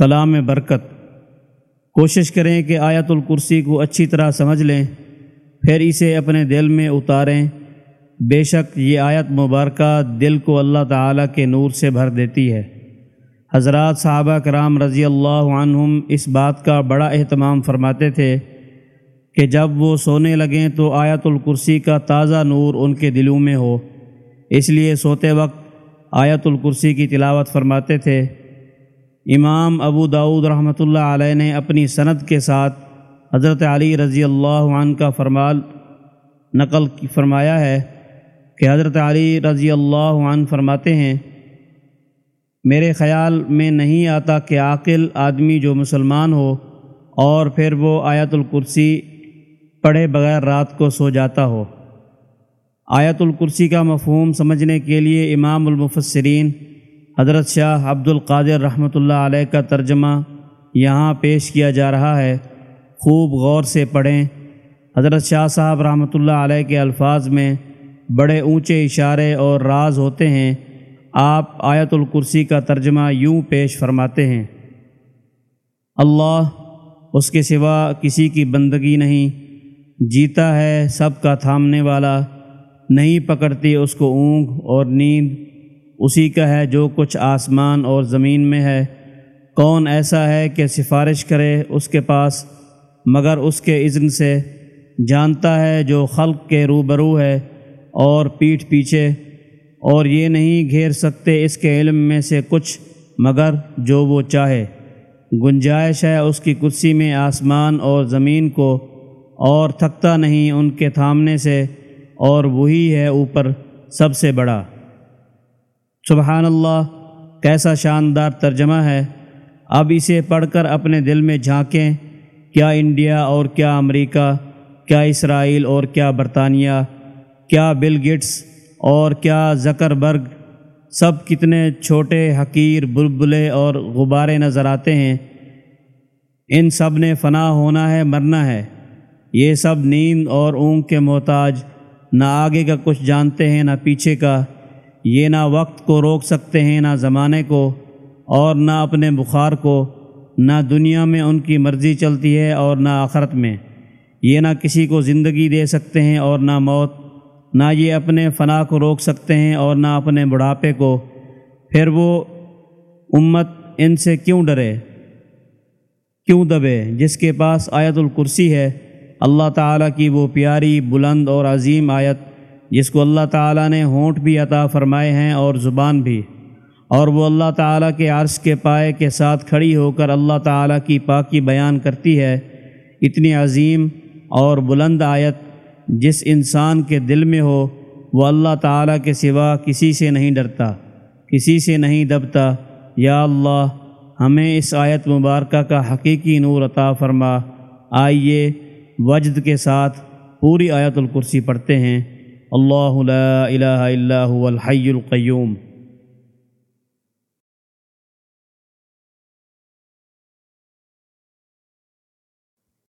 کلام برکت۔ کوشش کریں کہ آیت الکرسی کو اچھی طرح سمجھ لیں، پھر اسے اپنے دل میں اتاریں۔ بے شک یہ آیت مبارکہ دل کو اللہ تعالیٰ کے نور سے بھر دیتی ہے۔ حضرات صحابہ کرام رضی اللہ عنہم اس بات کا بڑا اہتمام فرماتے تھے کہ جب وہ سونے لگیں تو آیت الکرسی کا تازہ نور ان کے دلوں میں ہو۔ اس لیے سوتے وقت آیت الکرسی کی تلاوت فرماتے تھے۔ امام ابو داود رحمۃ اللہ علیہ نے اپنی صنعت کے ساتھ حضرت علی رضی اللہ عنہ کا فرمال نقل فرمایا ہے کہ حضرت علی رضی اللہ عنہ فرماتے ہیں، میرے خیال میں نہیں آتا کہ عاقل آدمی جو مسلمان ہو اور پھر وہ آیت الکرسی پڑھے بغیر رات کو سو جاتا ہو۔ آیت الکرسی کا مفہوم سمجھنے کے لیے امام المفسرین حضرت شاہ عبد القادر رحمۃ اللہ علیہ کا ترجمہ یہاں پیش کیا جا رہا ہے۔ خوب غور سے پڑھیں۔ حضرت شاہ صاحب رحمۃ اللہ علیہ کے الفاظ میں بڑے اونچے اشارے اور راز ہوتے ہیں۔ آپ آیت الکرسی کا ترجمہ یوں پیش فرماتے ہیں۔ اللہ اس کے سوا کسی کی بندگی نہیں۔ جیتا ہے سب کا تھامنے والا۔ نہیں پکڑتی اس کو اونگ اور نیند۔ اسی کا ہے جو کچھ آسمان اور زمین میں ہے۔ کون ایسا ہے کہ سفارش کرے اس کے پاس، مگر اس کے اذن سے جانتا ہے جو خلق کے روبرو ہے اور پیٹھ پیچھے۔ اور یہ نہیں گھیر سکتے اس کے علم میں سے کچھ، مگر جو وہ چاہے۔ گنجائش ہے اس کی کرسی میں آسمان اور زمین کو، اور تھکتا نہیں ان کے تھامنے سے۔ اور وہی ہے اوپر سب سے بڑا۔ سبحان اللہ، کیسا شاندار ترجمہ ہے۔ اب اسے پڑھ کر اپنے دل میں جھانکیں، کیا انڈیا اور کیا امریکہ، کیا اسرائیل اور کیا برطانیہ، کیا بل گٹس اور کیا زکر برگ سب کتنے چھوٹے حقیر، بلبلے اور غبارے نظر آتے ہیں۔ ان سب نے فنا ہونا ہے، مرنا ہے۔ یہ سب نیند اور اونگ کے محتاج، نہ آگے کا کچھ جانتے ہیں، نہ پیچھے کا۔ یہ نہ وقت کو روک سکتے ہیں، نہ زمانے کو اور نہ اپنے بخار کو، نہ دنیا میں ان کی مرضی چلتی ہے اور نہ آخرت میں۔ یہ نہ کسی کو زندگی دے سکتے ہیں اور نہ موت، نہ یہ اپنے فنا کو روک سکتے ہیں اور نہ اپنے بڑھاپے کو۔ پھر وہ امت ان سے کیوں ڈرے؟ کیوں دبے؟ جس کے پاس آیت الکرسی ہے، اللہ تعالیٰ کی وہ پیاری بلند اور عظیم آیت جس کو اللہ تعالیٰ نے ہونٹ بھی عطا فرمائے ہیں اور زبان بھی۔ اور وہ اللہ تعالیٰ کے عرش کے پائے کے ساتھ کھڑی ہو کر اللہ تعالیٰ کی پاکی بیان کرتی ہے۔ اتنی عظیم اور بلند آیت جس انسان کے دل میں ہو، وہ اللہ تعالیٰ کے سوا کسی سے نہیں ڈرتا، کسی سے نہیں دبتا۔ یا اللہ، ہمیں اس آیت مبارکہ کا حقیقی نور عطا فرما۔ آئیے وجد کے ساتھ پوری آیت الکرسی پڑھتے ہیں۔ الله لا إله إلا هو الحي القيوم.